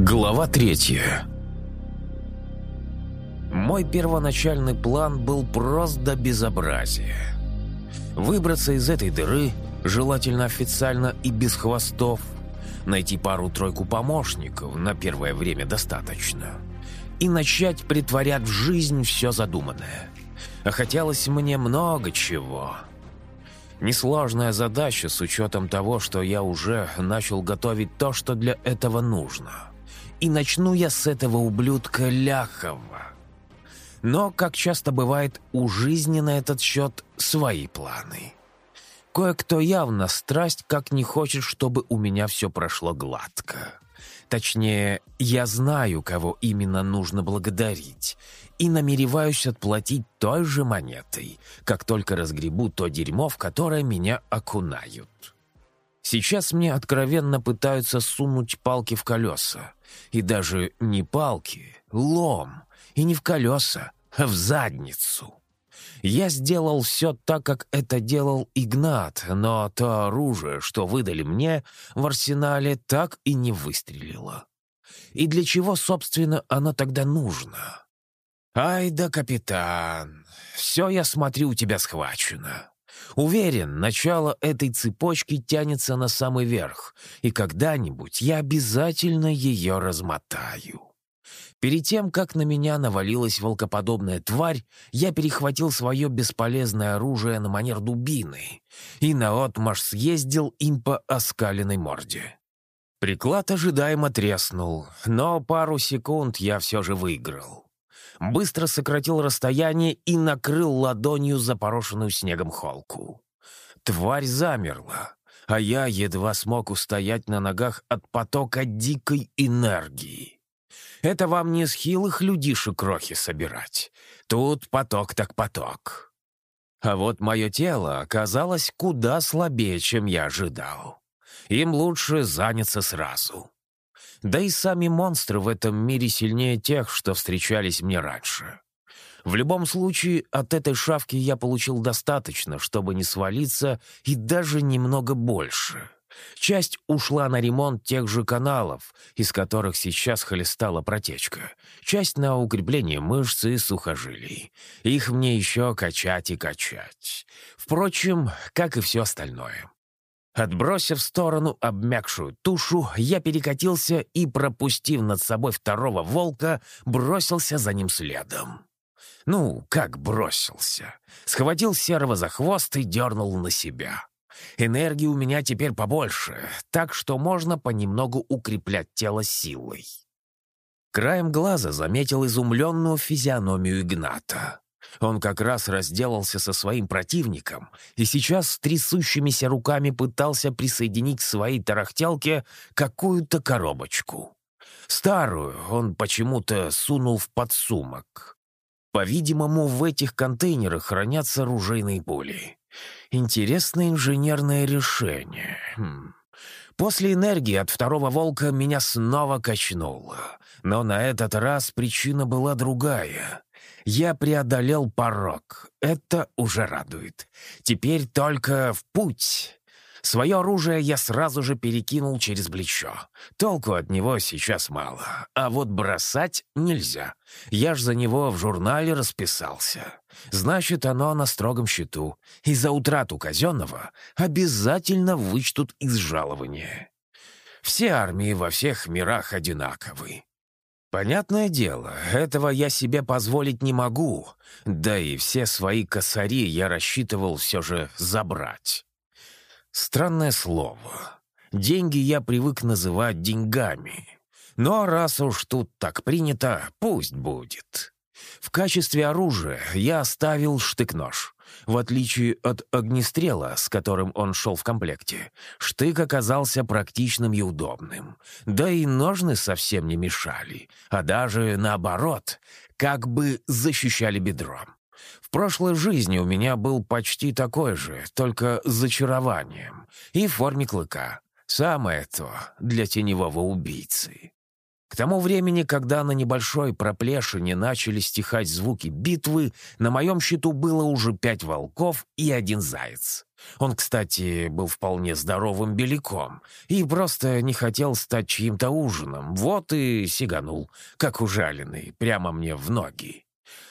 Глава третья Мой первоначальный план был просто до безобразия. Выбраться из этой дыры, желательно официально и без хвостов, найти пару-тройку помощников, на первое время достаточно, и начать притворять в жизнь все задуманное. А хотелось мне много чего. Несложная задача с учетом того, что я уже начал готовить то, что для этого нужно – и начну я с этого ублюдка Ляхова. Но, как часто бывает, у жизни на этот счет свои планы. Кое-кто явно страсть как не хочет, чтобы у меня все прошло гладко. Точнее, я знаю, кого именно нужно благодарить, и намереваюсь отплатить той же монетой, как только разгребу то дерьмо, в которое меня окунают. Сейчас мне откровенно пытаются сунуть палки в колеса. И даже не палки, лом. И не в колеса, а в задницу. Я сделал все так, как это делал Игнат, но то оружие, что выдали мне, в арсенале так и не выстрелило. И для чего, собственно, оно тогда нужно? «Ай да, капитан, все, я смотрю, у тебя схвачено. Уверен, начало этой цепочки тянется на самый верх, и когда-нибудь я обязательно ее размотаю. Перед тем, как на меня навалилась волкоподобная тварь, я перехватил свое бесполезное оружие на манер дубины и наотмашь съездил им по оскаленной морде. Приклад ожидаемо треснул, но пару секунд я все же выиграл быстро сократил расстояние и накрыл ладонью запорошенную снегом холку. Тварь замерла, а я едва смог устоять на ногах от потока дикой энергии. Это вам не с хилых людишек крохи собирать. Тут поток так поток. А вот мое тело оказалось куда слабее, чем я ожидал. Им лучше заняться сразу. Да и сами монстры в этом мире сильнее тех, что встречались мне раньше. В любом случае, от этой шавки я получил достаточно, чтобы не свалиться, и даже немного больше. Часть ушла на ремонт тех же каналов, из которых сейчас холестала протечка. Часть на укрепление мышц и сухожилий. Их мне еще качать и качать. Впрочем, как и все остальное. Отбросив в сторону обмякшую тушу, я перекатился и, пропустив над собой второго волка, бросился за ним следом. Ну, как бросился. Схватил серого за хвост и дернул на себя. Энергии у меня теперь побольше, так что можно понемногу укреплять тело силой. Краем глаза заметил изумленную физиономию Игната. Он как раз разделался со своим противником и сейчас с трясущимися руками пытался присоединить к своей тарахтелке какую-то коробочку. Старую он почему-то сунул в подсумок. По-видимому, в этих контейнерах хранятся оружейные пули. Интересное инженерное решение. Хм. После энергии от второго волка меня снова качнуло. Но на этот раз причина была другая. Я преодолел порог. Это уже радует. Теперь только в путь. Свое оружие я сразу же перекинул через плечо. Толку от него сейчас мало. А вот бросать нельзя. Я ж за него в журнале расписался. Значит, оно на строгом счету. И за утрату казенного обязательно вычтут из жалования. Все армии во всех мирах одинаковы. Понятное дело, этого я себе позволить не могу, да и все свои косари я рассчитывал все же забрать. Странное слово. Деньги я привык называть деньгами. Но раз уж тут так принято, пусть будет. В качестве оружия я оставил штык-нож. В отличие от огнестрела, с которым он шел в комплекте, штык оказался практичным и удобным. Да и ножны совсем не мешали, а даже наоборот, как бы защищали бедро. В прошлой жизни у меня был почти такой же, только с зачарованием и в форме клыка. Самое то для теневого убийцы. Тому времени, когда на небольшой проплешине начали стихать звуки битвы, на моем счету было уже пять волков и один заяц. Он, кстати, был вполне здоровым беляком и просто не хотел стать чьим-то ужином. Вот и сиганул, как ужаленный, прямо мне в ноги.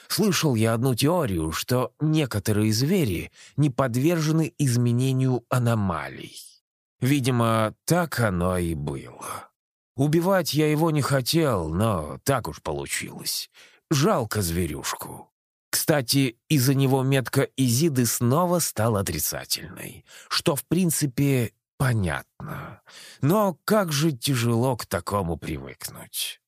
Слышал я одну теорию, что некоторые звери не подвержены изменению аномалий. Видимо, так оно и было. Убивать я его не хотел, но так уж получилось. Жалко зверюшку. Кстати, из-за него метка Изиды снова стала отрицательной, что, в принципе, понятно. Но как же тяжело к такому привыкнуть.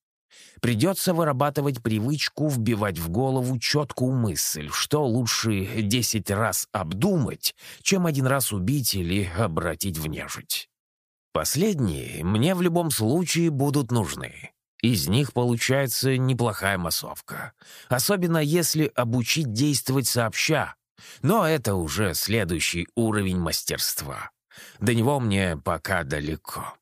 Придется вырабатывать привычку вбивать в голову четкую мысль, что лучше десять раз обдумать, чем один раз убить или обратить в нежить. Последние мне в любом случае будут нужны. Из них получается неплохая массовка. Особенно если обучить действовать сообща. Но это уже следующий уровень мастерства. До него мне пока далеко.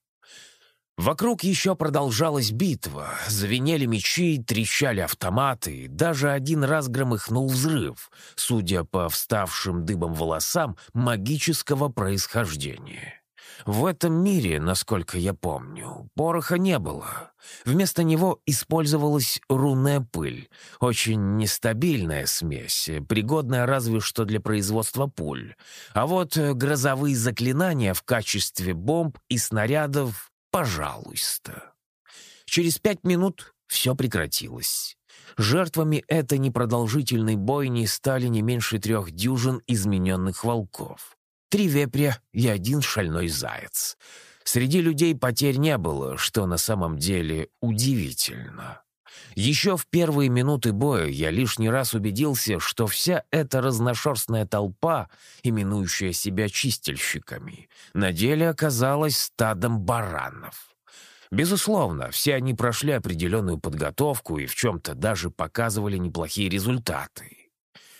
Вокруг еще продолжалась битва, звенели мечи, трещали автоматы, даже один раз громыхнул взрыв, судя по вставшим дыбом волосам магического происхождения. В этом мире, насколько я помню, пороха не было. Вместо него использовалась рунная пыль, очень нестабильная смесь, пригодная разве что для производства пуль. А вот грозовые заклинания в качестве бомб и снарядов Пожалуйста. Через пять минут все прекратилось. Жертвами этой непродолжительной бойни стали не меньше трех дюжин измененных волков. Три вепря и один шальной заяц. Среди людей потерь не было, что на самом деле удивительно. Еще в первые минуты боя я лишний раз убедился, что вся эта разношерстная толпа, именующая себя чистильщиками, на деле оказалась стадом баранов. Безусловно, все они прошли определенную подготовку и в чем-то даже показывали неплохие результаты.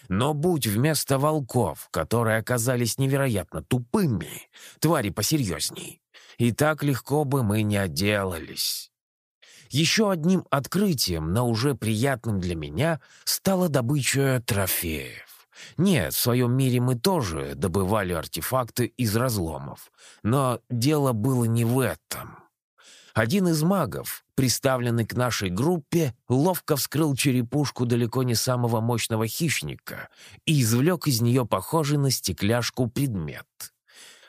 Но будь вместо волков, которые оказались невероятно тупыми, твари посерьезней, и так легко бы мы не отделались. Еще одним открытием, но уже приятным для меня, стала добыча трофеев. Нет, в своем мире мы тоже добывали артефакты из разломов, но дело было не в этом. Один из магов, приставленный к нашей группе, ловко вскрыл черепушку далеко не самого мощного хищника и извлек из нее похожий на стекляшку предмет.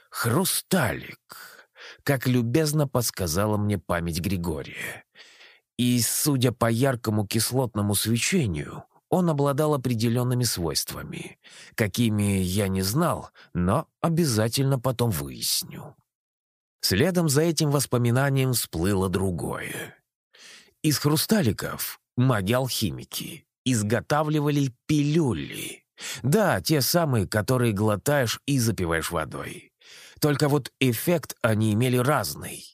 «Хрусталик», как любезно подсказала мне память Григория. И, судя по яркому кислотному свечению, он обладал определенными свойствами, какими я не знал, но обязательно потом выясню. Следом за этим воспоминанием всплыло другое. Из хрусталиков маги-алхимики изготавливали пилюли. Да, те самые, которые глотаешь и запиваешь водой. Только вот эффект они имели разный.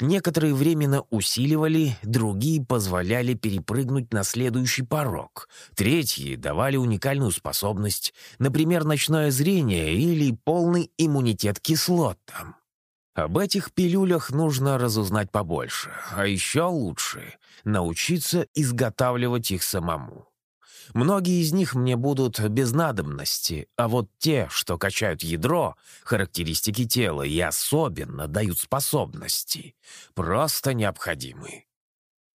Некоторые временно усиливали, другие позволяли перепрыгнуть на следующий порог. Третьи давали уникальную способность, например, ночное зрение или полный иммунитет кислотам. Об этих пилюлях нужно разузнать побольше, а еще лучше — научиться изготавливать их самому. Многие из них мне будут без надобности, а вот те, что качают ядро, характеристики тела и особенно дают способности, просто необходимы.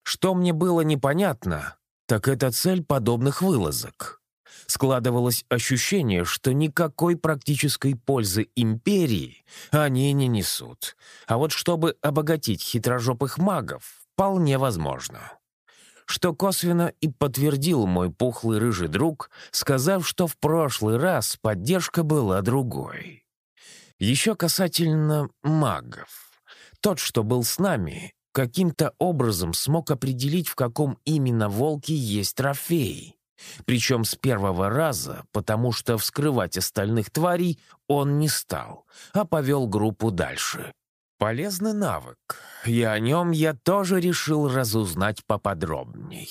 Что мне было непонятно, так это цель подобных вылазок. Складывалось ощущение, что никакой практической пользы империи они не несут, а вот чтобы обогатить хитрожопых магов, вполне возможно что косвенно и подтвердил мой пухлый рыжий друг, сказав, что в прошлый раз поддержка была другой. Еще касательно магов. Тот, что был с нами, каким-то образом смог определить, в каком именно волке есть трофей. Причем с первого раза, потому что вскрывать остальных тварей он не стал, а повел группу дальше. Полезный навык, и о нем я тоже решил разузнать поподробней.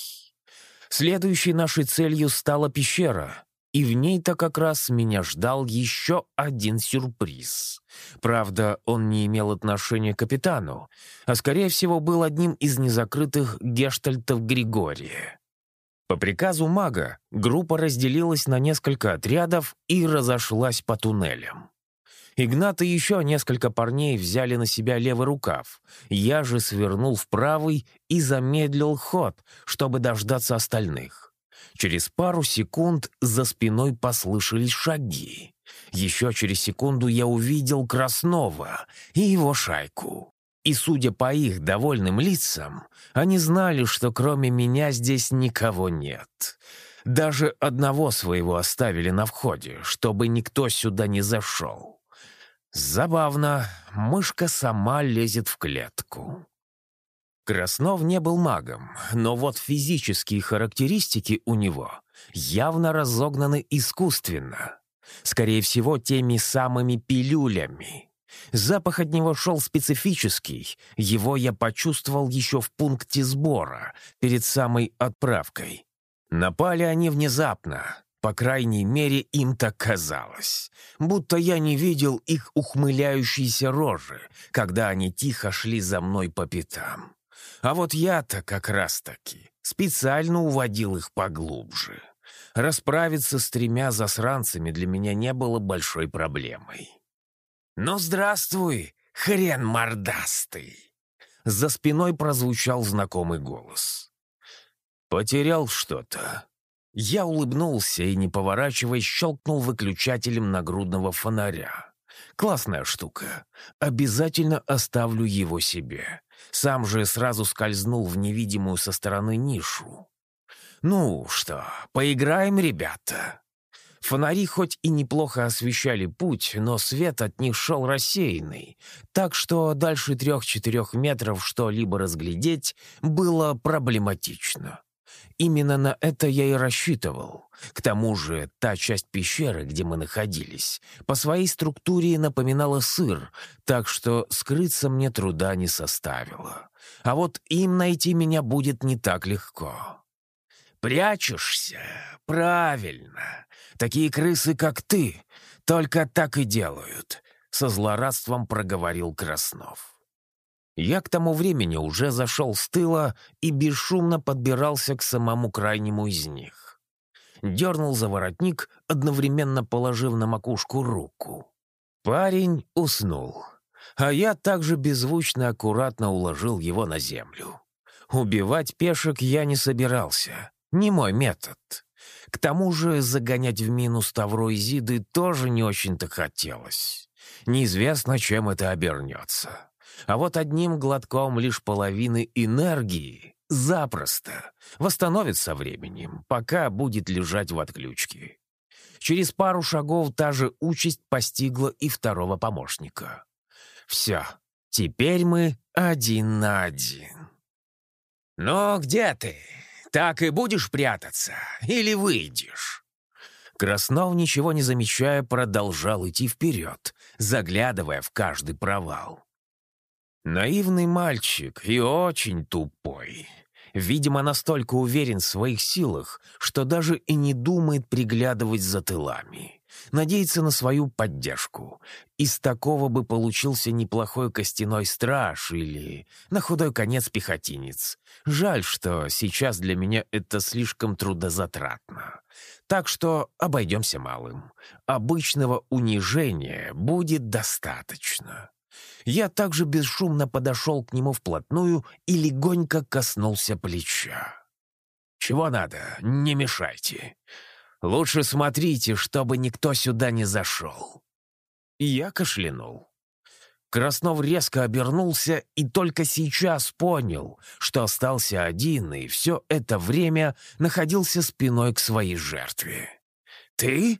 Следующей нашей целью стала пещера, и в ней-то как раз меня ждал еще один сюрприз. Правда, он не имел отношения к капитану, а, скорее всего, был одним из незакрытых гештальтов Григория. По приказу мага группа разделилась на несколько отрядов и разошлась по туннелям. Игнат и еще несколько парней взяли на себя левый рукав. Я же свернул в правый и замедлил ход, чтобы дождаться остальных. Через пару секунд за спиной послышались шаги. Еще через секунду я увидел Краснова и его шайку. И, судя по их довольным лицам, они знали, что кроме меня здесь никого нет. Даже одного своего оставили на входе, чтобы никто сюда не зашел. Забавно, мышка сама лезет в клетку. Краснов не был магом, но вот физические характеристики у него явно разогнаны искусственно. Скорее всего, теми самыми пилюлями. Запах от него шел специфический, его я почувствовал еще в пункте сбора, перед самой отправкой. Напали они внезапно, по крайней мере, им так казалось. Будто я не видел их ухмыляющиеся рожи, когда они тихо шли за мной по пятам. А вот я-то как раз-таки специально уводил их поглубже. Расправиться с тремя засранцами для меня не было большой проблемой. «Ну, здравствуй, хрен мордастый!» За спиной прозвучал знакомый голос. «Потерял что-то?» Я улыбнулся и, не поворачиваясь, щелкнул выключателем нагрудного фонаря. Классная штука. Обязательно оставлю его себе. Сам же сразу скользнул в невидимую со стороны нишу. «Ну что, поиграем, ребята?» Фонари хоть и неплохо освещали путь, но свет от них шел рассеянный, так что дальше трех-четырех метров что-либо разглядеть было проблематично. Именно на это я и рассчитывал. К тому же та часть пещеры, где мы находились, по своей структуре напоминала сыр, так что скрыться мне труда не составило. А вот им найти меня будет не так легко. «Прячешься? Правильно. Такие крысы, как ты, только так и делают», — со злорадством проговорил Краснов. Я к тому времени уже зашел с тыла и бесшумно подбирался к самому крайнему из них. Дернул за воротник, одновременно положив на макушку руку. Парень уснул, а я также беззвучно аккуратно уложил его на землю. Убивать пешек я не собирался, не мой метод. К тому же загонять в минус Тавро и Зиды тоже не очень-то хотелось. Неизвестно, чем это обернется. А вот одним глотком лишь половины энергии запросто восстановит со временем, пока будет лежать в отключке. Через пару шагов та же участь постигла и второго помощника. Все, теперь мы один на один. «Ну, где ты? Так и будешь прятаться? Или выйдешь?» Краснов, ничего не замечая, продолжал идти вперед, заглядывая в каждый провал. Наивный мальчик и очень тупой. Видимо, настолько уверен в своих силах, что даже и не думает приглядывать за тылами. Надеется на свою поддержку. Из такого бы получился неплохой костяной страж или, на худой конец, пехотинец. Жаль, что сейчас для меня это слишком трудозатратно. Так что обойдемся малым. Обычного унижения будет достаточно. Я также бесшумно подошел к нему вплотную и легонько коснулся плеча. «Чего надо? Не мешайте. Лучше смотрите, чтобы никто сюда не зашел». Я кашлянул. Краснов резко обернулся и только сейчас понял, что остался один и все это время находился спиной к своей жертве. «Ты?»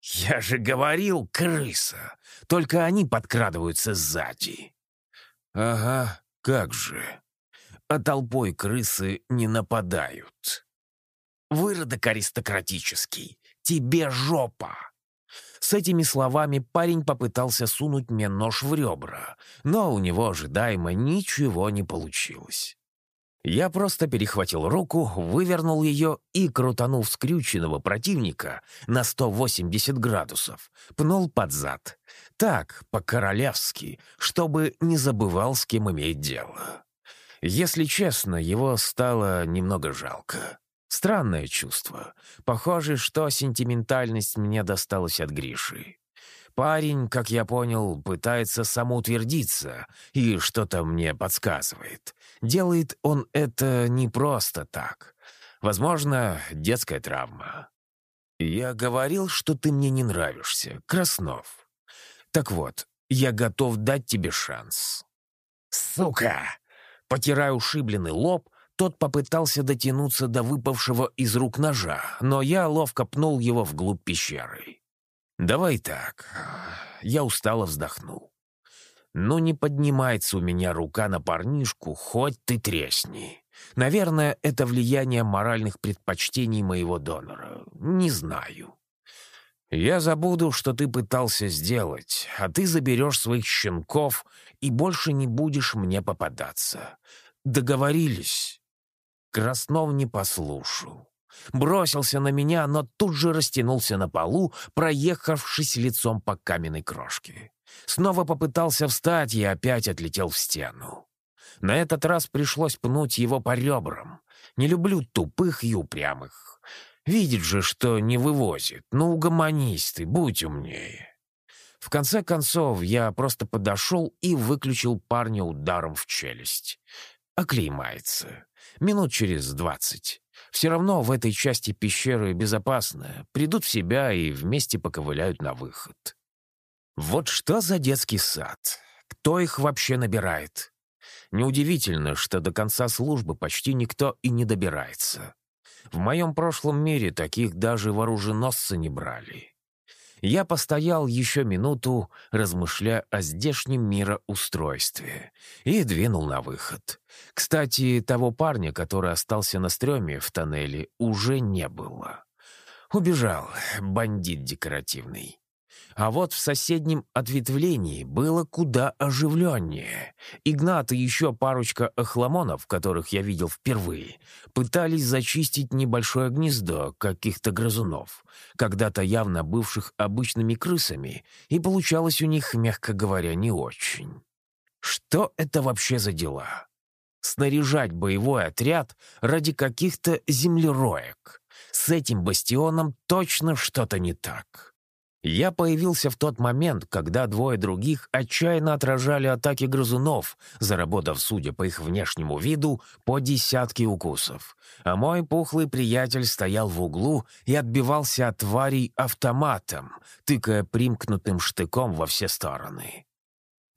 «Я же говорил, крыса! Только они подкрадываются сзади!» «Ага, как же! А толпой крысы не нападают!» «Выродок аристократический! Тебе жопа!» С этими словами парень попытался сунуть мне нож в ребра, но у него ожидаемо ничего не получилось. Я просто перехватил руку, вывернул ее и, крутанув скрюченного противника на 180 градусов, пнул под зад. Так, по-королевски, чтобы не забывал, с кем имеет дело. Если честно, его стало немного жалко. Странное чувство. Похоже, что сентиментальность мне досталась от Гриши. Парень, как я понял, пытается самоутвердиться и что-то мне подсказывает. Делает он это не просто так. Возможно, детская травма. Я говорил, что ты мне не нравишься, Краснов. Так вот, я готов дать тебе шанс. Сука! Потирая ушибленный лоб, тот попытался дотянуться до выпавшего из рук ножа, но я ловко пнул его вглубь пещеры. «Давай так». Я устало вздохнул. «Ну, не поднимается у меня рука на парнишку, хоть ты тресни. Наверное, это влияние моральных предпочтений моего донора. Не знаю. Я забуду, что ты пытался сделать, а ты заберешь своих щенков и больше не будешь мне попадаться. Договорились?» Краснов не послушал. Бросился на меня, но тут же растянулся на полу, проехавшись лицом по каменной крошке. Снова попытался встать и опять отлетел в стену. На этот раз пришлось пнуть его по ребрам. Не люблю тупых и упрямых. Видит же, что не вывозит. Ну, угомонись ты, будь умнее. В конце концов, я просто подошел и выключил парня ударом в челюсть. Оклеймается. Минут через двадцать. Все равно в этой части пещеры безопасно. Придут в себя и вместе поковыляют на выход. Вот что за детский сад? Кто их вообще набирает? Неудивительно, что до конца службы почти никто и не добирается. В моем прошлом мире таких даже вооруженосцы не брали. Я постоял еще минуту, размышляя о здешнем мироустройстве, и двинул на выход. Кстати, того парня, который остался на стреме в тоннеле, уже не было. Убежал, бандит декоративный. А вот в соседнем ответвлении было куда оживленнее. Игнат и еще парочка охламонов, которых я видел впервые, пытались зачистить небольшое гнездо каких-то грызунов, когда-то явно бывших обычными крысами, и получалось у них, мягко говоря, не очень. Что это вообще за дела? Снаряжать боевой отряд ради каких-то землероек. С этим бастионом точно что-то не так. Я появился в тот момент, когда двое других отчаянно отражали атаки грызунов, заработав, судя по их внешнему виду, по десятке укусов. А мой пухлый приятель стоял в углу и отбивался от тварей автоматом, тыкая примкнутым штыком во все стороны.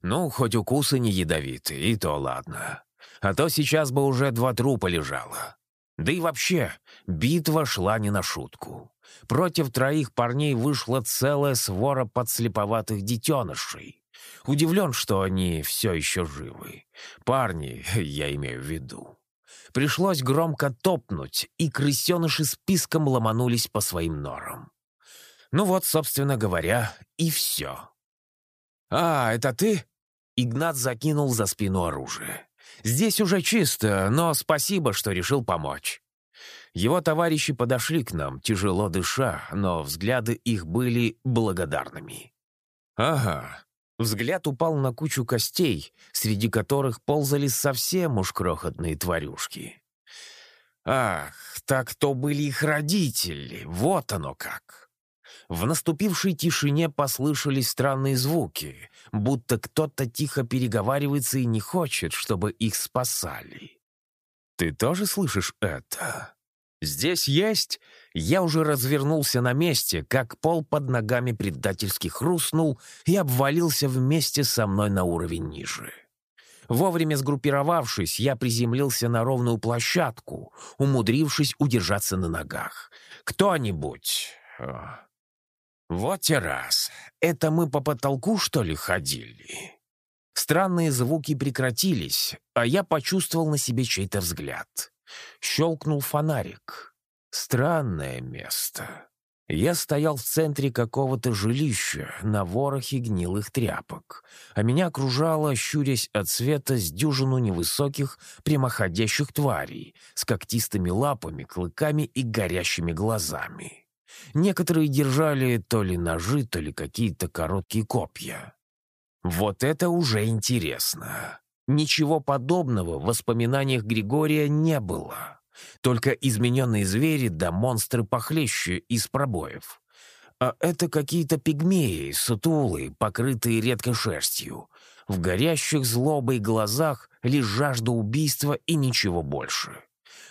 Ну, хоть укусы не ядовиты, и то ладно. А то сейчас бы уже два трупа лежало. Да и вообще, битва шла не на шутку. Против троих парней вышла целая свора подслеповатых детенышей. Удивлен, что они все еще живы. Парни, я имею в виду. Пришлось громко топнуть, и крысеныши списком ломанулись по своим норам. Ну вот, собственно говоря, и все. «А, это ты?» Игнат закинул за спину оружие. «Здесь уже чисто, но спасибо, что решил помочь». Его товарищи подошли к нам, тяжело дыша, но взгляды их были благодарными. «Ага». Взгляд упал на кучу костей, среди которых ползали совсем уж крохотные тварюшки. «Ах, так то были их родители, вот оно как!» В наступившей тишине послышались странные звуки, будто кто-то тихо переговаривается и не хочет, чтобы их спасали. «Ты тоже слышишь это?» «Здесь есть!» Я уже развернулся на месте, как пол под ногами предательски хрустнул и обвалился вместе со мной на уровень ниже. Вовремя сгруппировавшись, я приземлился на ровную площадку, умудрившись удержаться на ногах. «Кто-нибудь...» «Вот и раз. Это мы по потолку, что ли, ходили?» Странные звуки прекратились, а я почувствовал на себе чей-то взгляд. Щелкнул фонарик. Странное место. Я стоял в центре какого-то жилища на ворохе гнилых тряпок, а меня окружало, щурясь от света, с дюжину невысоких прямоходящих тварей с когтистыми лапами, клыками и горящими глазами. Некоторые держали то ли ножи, то ли какие-то короткие копья. Вот это уже интересно. Ничего подобного в воспоминаниях Григория не было. Только измененные звери да монстры похлеще из пробоев. А это какие-то пигмеи, сутулы, покрытые редкой шерстью. В горящих злобой глазах лишь жажда убийства и ничего больше.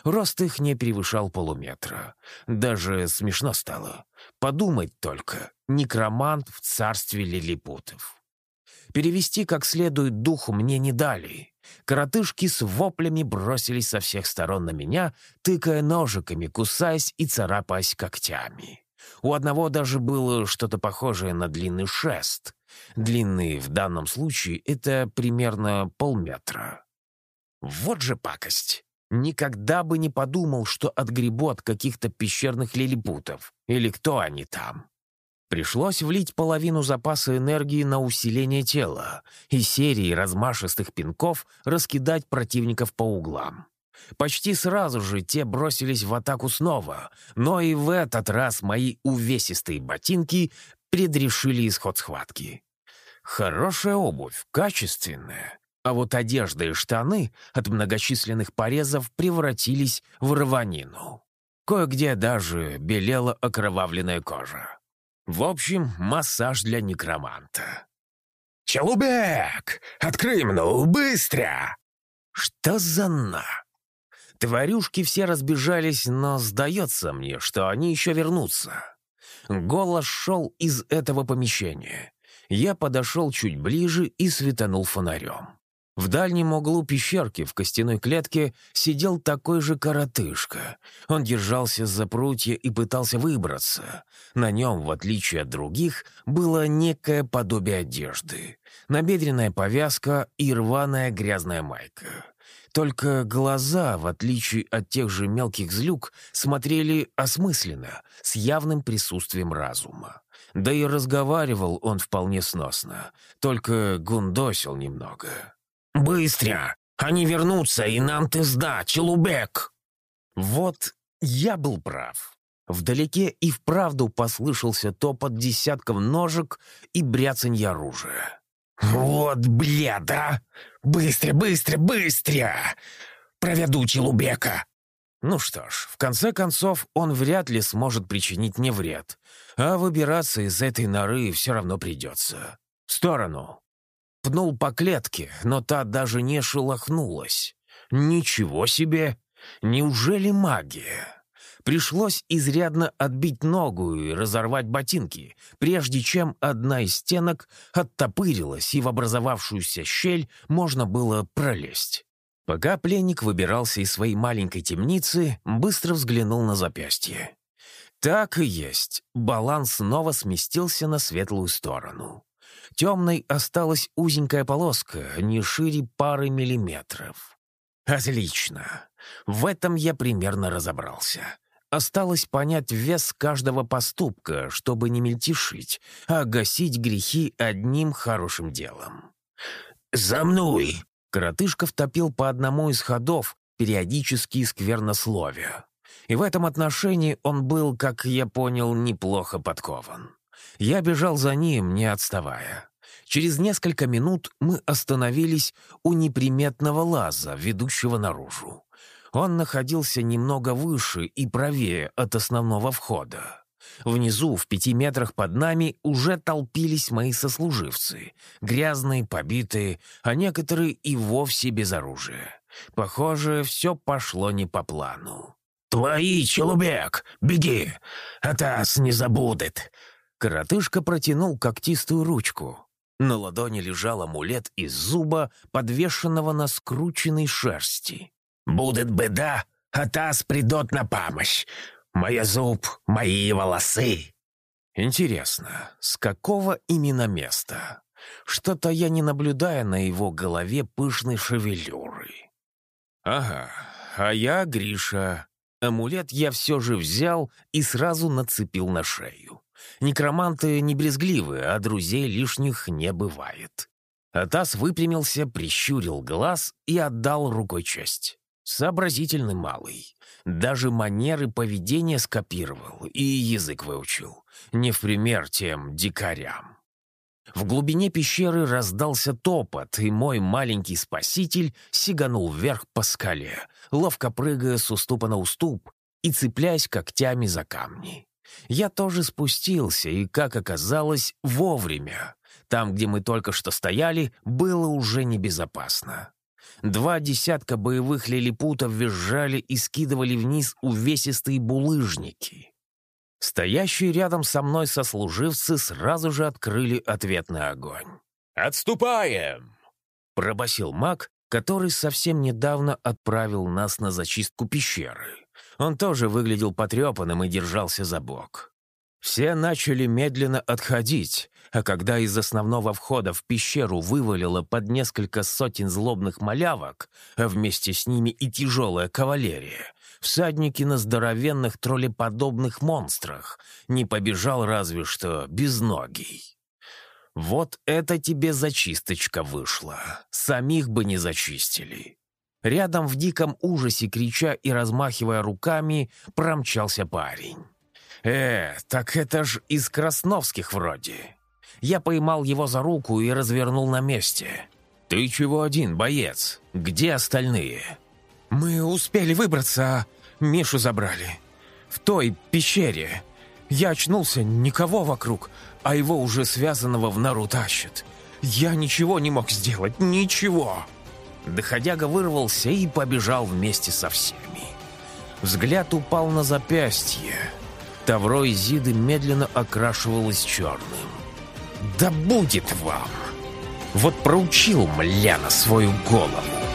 Рост их не превышал полуметра. Даже смешно стало. Подумать только, некромант в царстве лилипутов. Перевести как следует дух мне не дали. Коротышки с воплями бросились со всех сторон на меня, тыкая ножиками, кусаясь и царапаясь когтями. У одного даже было что-то похожее на длинный шест. Длинный в данном случае — это примерно полметра. Вот же пакость! Никогда бы не подумал, что отгребу от каких-то пещерных лилипутов. Или кто они там. Пришлось влить половину запаса энергии на усиление тела и серии размашистых пинков раскидать противников по углам. Почти сразу же те бросились в атаку снова, но и в этот раз мои увесистые ботинки предрешили исход схватки. Хорошая обувь, качественная, а вот одежда и штаны от многочисленных порезов превратились в рванину. Кое-где даже белела окровавленная кожа. В общем, массаж для некроманта. «Челубек! Открой ну, быстро!» «Что за на?» Тварюшки все разбежались, но сдается мне, что они еще вернутся. Голос шел из этого помещения. Я подошел чуть ближе и светанул фонарем. В дальнем углу пещерки в костяной клетке сидел такой же коротышка. Он держался за прутья и пытался выбраться. На нем, в отличие от других, было некое подобие одежды. Набедренная повязка и рваная грязная майка. Только глаза, в отличие от тех же мелких злюк, смотрели осмысленно, с явным присутствием разума. Да и разговаривал он вполне сносно, только гундосил немного. «Быстро! Они вернутся, и нам ты сда, Челубек!» Вот я был прав. Вдалеке и вправду послышался топот десятков ножек и бряцанье оружия. «Вот бледа! Быстро, быстро, быстро! Проведу Челубека!» Ну что ж, в конце концов, он вряд ли сможет причинить мне вред, а выбираться из этой норы все равно придется. В сторону пнул по клетке, но та даже не шелохнулась. Ничего себе! Неужели магия? Пришлось изрядно отбить ногу и разорвать ботинки, прежде чем одна из стенок оттопырилась, и в образовавшуюся щель можно было пролезть. Пока пленник выбирался из своей маленькой темницы, быстро взглянул на запястье. Так и есть, баланс снова сместился на светлую сторону. Темной осталась узенькая полоска, не шире пары миллиметров. Отлично. В этом я примерно разобрался. Осталось понять вес каждого поступка, чтобы не мельтешить, а гасить грехи одним хорошим делом. «За мной!» Коротышка втопил по одному из ходов, периодически сквернословия. И в этом отношении он был, как я понял, неплохо подкован. Я бежал за ним, не отставая. Через несколько минут мы остановились у неприметного лаза, ведущего наружу. Он находился немного выше и правее от основного входа. Внизу, в пяти метрах под нами, уже толпились мои сослуживцы. Грязные, побитые, а некоторые и вовсе без оружия. Похоже, все пошло не по плану. «Твои, Челубек! Беги! Атас не забудет! Коротышка протянул когтистую ручку. На ладони лежал амулет из зуба, подвешенного на скрученной шерсти. «Будет беда, а таз придет на помощь. Моя зуб, мои волосы». Интересно, с какого именно места? Что-то я не наблюдаю на его голове пышной шевелюры. Ага, а я Гриша. Амулет я все же взял и сразу нацепил на шею. Некроманты не брезгливы, а друзей лишних не бывает. Атас выпрямился, прищурил глаз и отдал рукой честь. Сообразительный малый. Даже манеры поведения скопировал и язык выучил. Не в пример тем дикарям. В глубине пещеры раздался топот, и мой маленький спаситель сиганул вверх по скале, ловко прыгая с уступа на уступ и цепляясь когтями за камни. Я тоже спустился, и, как оказалось, вовремя. Там, где мы только что стояли, было уже небезопасно. Два десятка боевых лилипутов визжали и скидывали вниз увесистые булыжники. Стоящие рядом со мной сослуживцы сразу же открыли ответный огонь. «Отступаем!» — пробасил маг, который совсем недавно отправил нас на зачистку пещеры. Он тоже выглядел потрепанным и держался за бок. Все начали медленно отходить, а когда из основного входа в пещеру вывалило под несколько сотен злобных малявок, а вместе с ними и тяжелая кавалерия, всадники на здоровенных троллеподобных монстрах, не побежал разве что безногий. Вот это тебе зачисточка вышла. Самих бы не зачистили. Рядом в диком ужасе, крича и размахивая руками, промчался парень. «Э, так это ж из Красновских вроде». Я поймал его за руку и развернул на месте. «Ты чего один, боец? Где остальные?» «Мы успели выбраться, а Мишу забрали. В той пещере. Я очнулся, никого вокруг, а его уже связанного в нору тащат. Я ничего не мог сделать, ничего!» Доходяга вырвался и побежал вместе со всеми. Взгляд упал на запястье. Тавро Изиды медленно окрашивалось черным. «Да будет вам! Вот проучил, мля, на свою голову!»